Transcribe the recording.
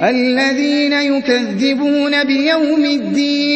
الَّذِينَ يُكَذِّبُونَ بِيَوْمِ الدِّينِ